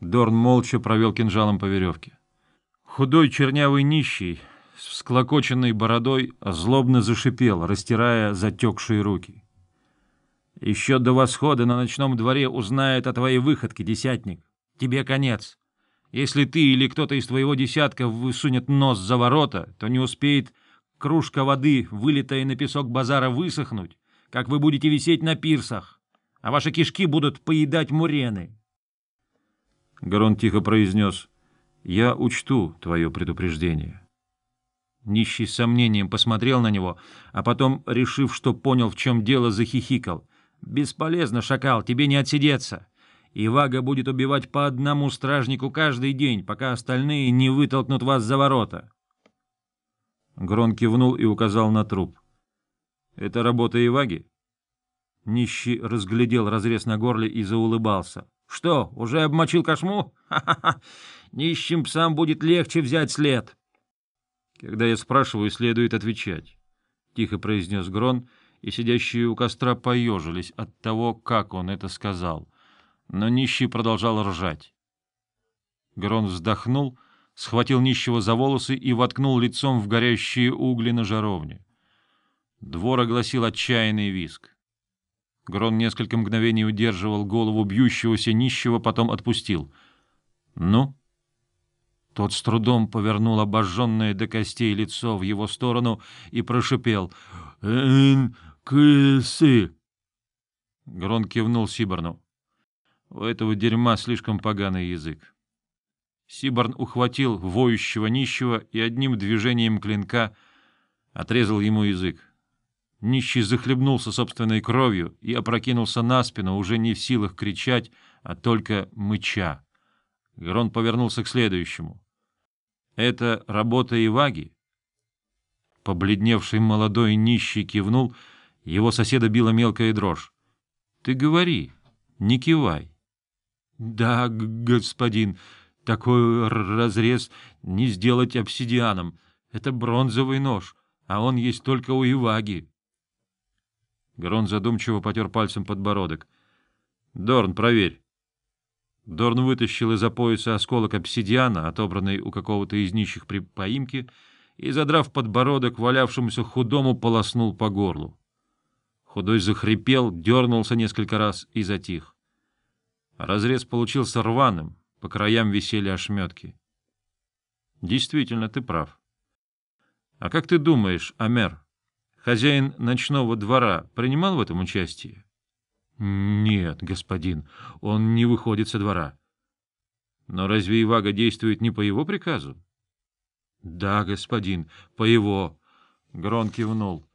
Дорн молча провел кинжалом по веревке. Худой чернявый нищий с всклокоченной бородой злобно зашипел, растирая затекшие руки. — Еще до восхода на ночном дворе узнает о твоей выходке, десятник. Тебе конец. Если ты или кто-то из твоего десятка высунет нос за ворота, то не успеет кружка воды, вылитая на песок базара, высохнуть, как вы будете висеть на пирсах, а ваши кишки будут поедать мурены. Гарон тихо произнес, «Я учту твое предупреждение». Нищий с сомнением посмотрел на него, а потом, решив, что понял, в чем дело, захихикал. «Бесполезно, шакал, тебе не отсидеться. Ивага будет убивать по одному стражнику каждый день, пока остальные не вытолкнут вас за ворота». Грон кивнул и указал на труп. «Это работа Иваги?» Нищий разглядел разрез на горле и заулыбался. Что, уже обмочил кошму? Ха-ха-ха! Нищим псам будет легче взять след. Когда я спрашиваю, следует отвечать. Тихо произнес Грон, и сидящие у костра поежились от того, как он это сказал. Но нищий продолжал ржать. Грон вздохнул, схватил нищего за волосы и воткнул лицом в горящие угли на жаровне. Двор огласил отчаянный виск. Грон несколько мгновений удерживал голову бьющегося нищего, потом отпустил. «Ну?» Тот с трудом повернул обожженное до костей лицо в его сторону и прошипел. «Эн-кысы!» Грон кивнул Сиборну. У этого дерьма слишком поганый язык. Сиборн ухватил воющего нищего и одним движением клинка отрезал ему язык. Нищий захлебнулся собственной кровью и опрокинулся на спину, уже не в силах кричать, а только мыча. Грон повернулся к следующему. — Это работа Иваги? Побледневший молодой нищий кивнул, его соседа била мелкая дрожь. — Ты говори, не кивай. — Да, господин, такой разрез не сделать обсидианом. Это бронзовый нож, а он есть только у Иваги. Грон задумчиво потер пальцем подбородок. — Дорн, проверь. Дорн вытащил из-за пояса осколок обсидиана, отобранный у какого-то из нищих при поимке, и, задрав подбородок, валявшемуся худому полоснул по горлу. Худой захрипел, дернулся несколько раз и затих. Разрез получился рваным, по краям висели ошметки. — Действительно, ты прав. — А как ты думаешь, Амер? — Хозяин ночного двора принимал в этом участие? — Нет, господин, он не выходит со двора. — Но разве Ивага действует не по его приказу? — Да, господин, по его. Грон кивнул.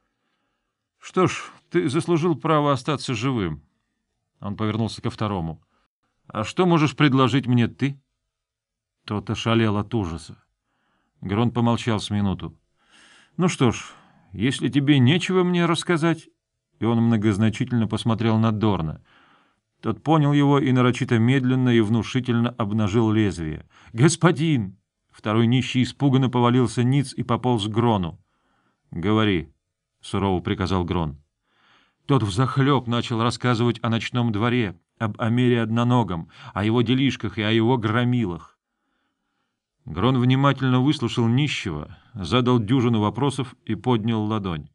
— Что ж, ты заслужил право остаться живым. Он повернулся ко второму. — А что можешь предложить мне ты? Тот ошалел от ужаса. Грон помолчал с минуту. — Ну что ж, если тебе нечего мне рассказать...» И он многозначительно посмотрел на Дорна. Тот понял его и нарочито медленно и внушительно обнажил лезвие. «Господин!» Второй нищий испуганно повалился ниц и пополз к Грону. «Говори», — сурово приказал Грон. Тот взахлеб начал рассказывать о ночном дворе, об Амере Одноногом, о его делишках и о его громилах. Грон внимательно выслушал нищего, задал дюжину вопросов и поднял ладонь.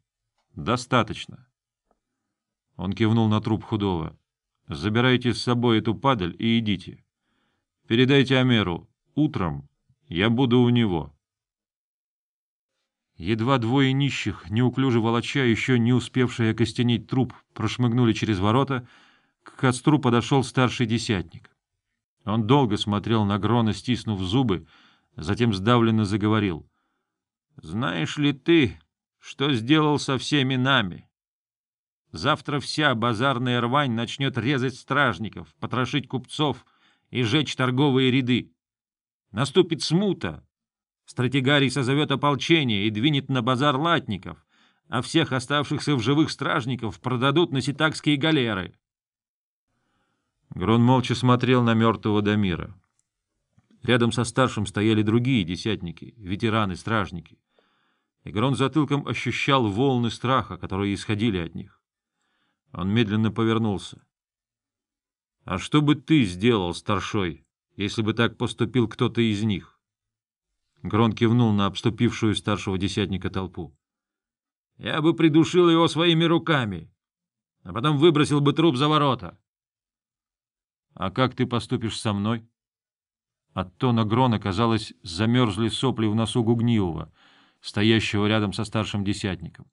«Достаточно». Он кивнул на труп худого. «Забирайте с собой эту падаль и идите. Передайте Амеру. Утром я буду у него». Едва двое нищих, неуклюже волоча, еще не успевшие окостенить труп, прошмыгнули через ворота, к костру подошел старший десятник. Он долго смотрел на Грона, стиснув зубы, Затем сдавленно заговорил. «Знаешь ли ты, что сделал со всеми нами? Завтра вся базарная рвань начнет резать стражников, потрошить купцов и жечь торговые ряды. Наступит смута. Стратегарий созовет ополчение и двинет на базар латников, а всех оставшихся в живых стражников продадут на ситакские галеры». Грон молча смотрел на мертвого Дамира. Рядом со старшим стояли другие десятники, ветераны-стражники. Игрон затылком ощущал волны страха, которые исходили от них. Он медленно повернулся. — А что бы ты сделал, старшой, если бы так поступил кто-то из них. Грон кивнул на обступившую старшего десятника толпу. — Я бы придушил его своими руками, а потом выбросил бы труп за ворота. — А как ты поступишь со мной? От тона Грона, казалось, замерзли сопли в носу Гугниева, стоящего рядом со старшим десятником.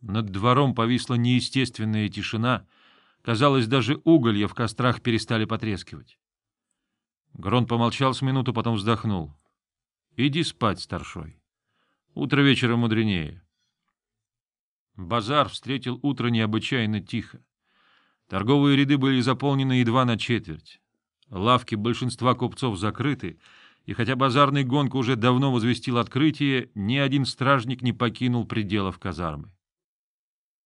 Над двором повисла неестественная тишина, казалось, даже уголья в кострах перестали потрескивать. Грон помолчал с минуту, потом вздохнул. — Иди спать, старшой. Утро вечера мудренее. Базар встретил утро необычайно тихо. Торговые ряды были заполнены едва на четверть. Лавки большинства купцов закрыты, и хотя базарный гонка уже давно возвестил открытие, ни один стражник не покинул пределов казармы.